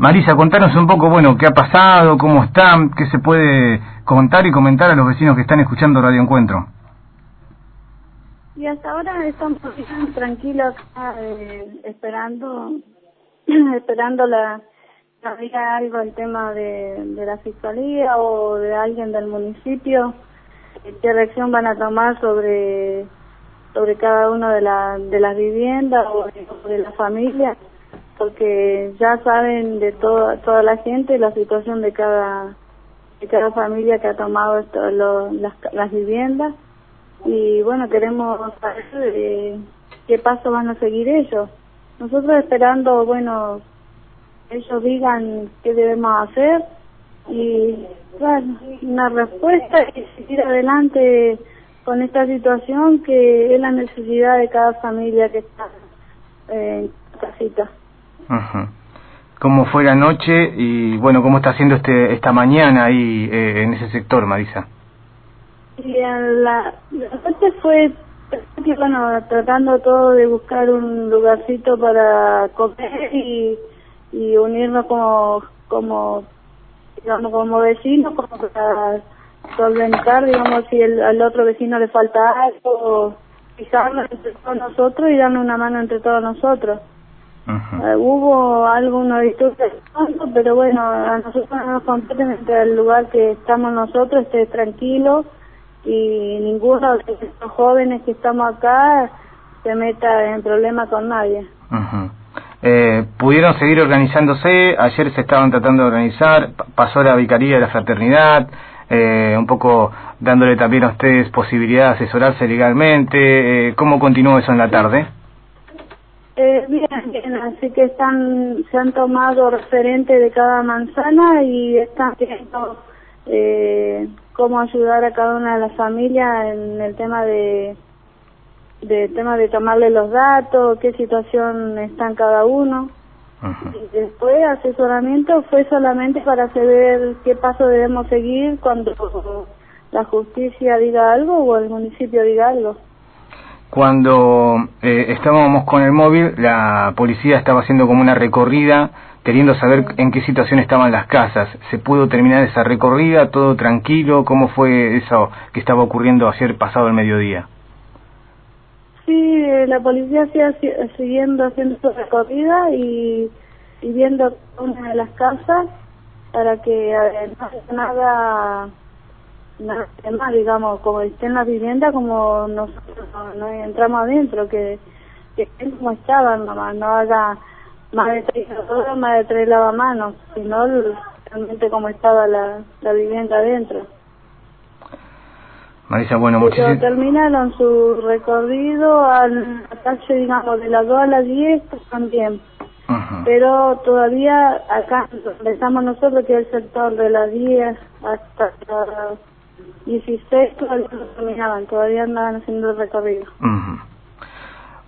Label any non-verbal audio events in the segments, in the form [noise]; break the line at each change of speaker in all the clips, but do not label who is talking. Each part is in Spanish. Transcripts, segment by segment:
Marisa, contanos un poco, bueno, qué ha pasado, cómo están, qué se puede contar y comentar a los vecinos que están escuchando Radio Encuentro.
Y hasta ahora estamos tranquilos eh, esperando [clears throat] esperando la diga algo el tema de, de la fiscalía o de alguien del municipio qué reacción van a tomar sobre sobre cada una de, la, de las viviendas o de, la familia porque ya saben de toda toda la gente la situación de cada de cada familia que ha tomado esto, las, las viviendas y bueno queremos saber eh, qué paso van a seguir ellos nosotros esperando bueno ellos digan qué debemos hacer y bueno, una respuesta y seguir adelante con esta situación que es la necesidad de cada familia que está en casita.
¿Cómo fue la noche y bueno, cómo está haciendo este esta mañana ahí eh, en ese sector, Marisa?
La, la noche fue bueno, tratando todo de buscar un lugarcito para comer y unirnos como como digamos como vecinos como para solventar digamos si el, al otro vecino le falta algo fijarnos entre todos nosotros y darle una mano entre todos nosotros uh hubo algunos disturbios pero bueno a nosotros no nos competen entre el lugar que estamos nosotros esté tranquilo y ninguno de los jóvenes que estamos acá se meta en problemas con nadie.
Eh, pudieron seguir organizándose, ayer se estaban tratando de organizar, pasó la Vicaría de la Fraternidad, eh, un poco dándole también a ustedes posibilidad de asesorarse legalmente, eh, ¿cómo continuó eso en la tarde?
Eh, bien, bien, así que están, se han tomado referente de cada manzana y están viendo eh, cómo ayudar a cada una de las familias en el tema de de tema de tomarle los datos, qué situación está en cada uno. Y después asesoramiento fue solamente para saber qué paso debemos seguir cuando la justicia diga algo o el municipio diga algo.
Cuando eh, estábamos con el móvil, la policía estaba haciendo como una recorrida, queriendo saber en qué situación estaban las casas. ¿Se pudo terminar esa recorrida? ¿Todo tranquilo? ¿Cómo fue eso que estaba ocurriendo ayer pasado el mediodía?
Sí, la policía sigue siguiendo haciendo su recorrida y, y viendo una de las casas para que no haya nada, más, digamos, como esté en la vivienda, como nosotros no, entramos adentro, que, que estén como estaban, nomás, no haga más de tres horas, más de tres lavamanos, sino realmente como estaba la, la vivienda adentro.
Marisa, bueno, muchísimas
terminaron su recorrido al calle, digamos, de las 2 a las 10 también. Pero todavía acá estamos nosotros, que es el sector de las 10 hasta las 16, todavía no terminaban, todavía andaban haciendo el recorrido.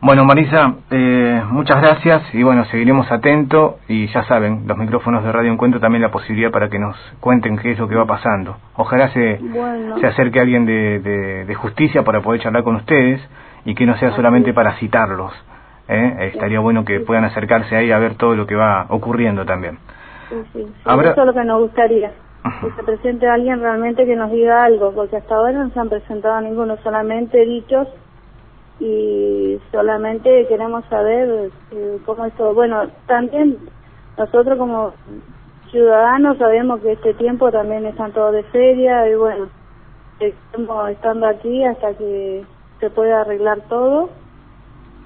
Bueno, Marisa, eh, muchas gracias y bueno, seguiremos atentos y ya saben, los micrófonos de Radio Encuentro también la posibilidad para que nos cuenten qué es lo que va pasando. Ojalá se, se acerque alguien de, de, justicia para poder charlar con ustedes y que no sea solamente para citarlos. ¿eh? Estaría bueno que puedan acercarse ahí a ver todo lo que va ocurriendo también.
Sí, sí, Eso es lo que nos gustaría, que se presente alguien realmente que nos diga algo, porque hasta ahora no se han presentado ninguno, solamente dichos y solamente queremos saber eh, cómo esto, bueno, también nosotros como ciudadanos sabemos que este tiempo también están todos de feria y bueno, estamos estando aquí hasta que se pueda arreglar todo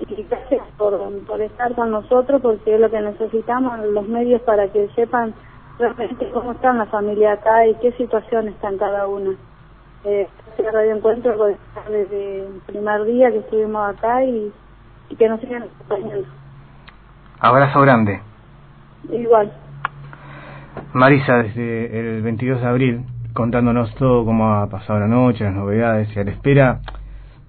y gracias por, por estar con nosotros porque es lo que necesitamos los medios para que sepan realmente cómo están las familias acá y qué situación están cada una eh, Radio Encuentro desde el primer día que estuvimos acá y, que nos sigan acompañando.
Abrazo grande.
Igual.
Marisa, desde el 22 de abril, contándonos todo cómo ha pasado la noche, las novedades y a la espera,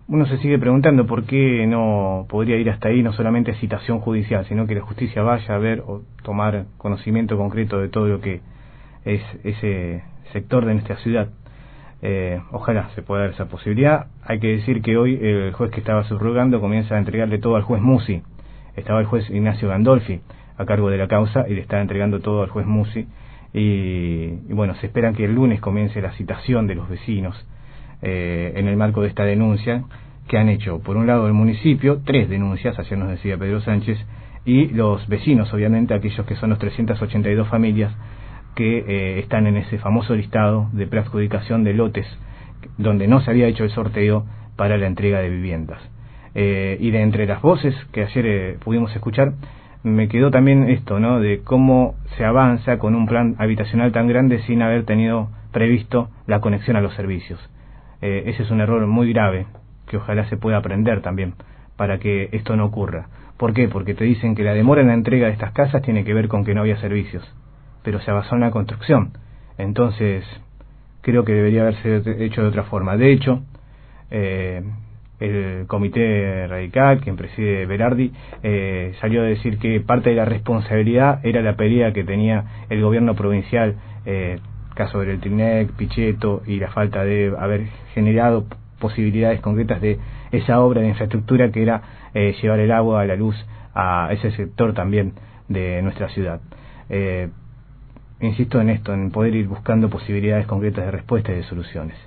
uno se sigue preguntando por qué no podría ir hasta ahí, no solamente citación judicial, sino que la justicia vaya a ver o tomar conocimiento concreto de todo lo que es ese sector de nuestra ciudad. Eh, ojalá se pueda dar esa posibilidad. Hay que decir que hoy el juez que estaba subrogando comienza a entregarle todo al juez Musi. Estaba el juez Ignacio Gandolfi. a cargo de la causa y le está entregando todo al juez Musi. Y, bueno, se espera que el lunes comience la citación de los vecinos eh, en el marco de esta denuncia que han hecho, por un lado, el municipio, tres denuncias, así nos decía Pedro Sánchez, y los vecinos, obviamente, aquellos que son los 382 familias que eh, están en ese famoso listado de preadjudicación de lotes donde no se había hecho el sorteo para la entrega de viviendas. Eh, y de entre las voces que ayer eh, pudimos escuchar, me quedó también esto, ¿no? De cómo se avanza con un plan habitacional tan grande sin haber tenido previsto la conexión a los servicios. Eh, ese es un error muy grave que ojalá se pueda aprender también para que esto no ocurra. ¿Por qué? Porque te dicen que la demora en la entrega de estas casas tiene que ver con que no había servicios, pero se basó en la construcción. Entonces, creo que debería haberse hecho de otra forma. De hecho, eh, el comité radical, quien preside Berardi, eh, salió a decir que parte de la responsabilidad era la pelea que tenía el gobierno provincial, eh, caso del Trinec, Pichetto y la falta de haber generado posibilidades concretas de esa obra de infraestructura que era eh, llevar el agua, a la luz a ese sector también de nuestra ciudad. Eh, insisto en esto, en poder ir buscando posibilidades concretas de respuesta y de soluciones.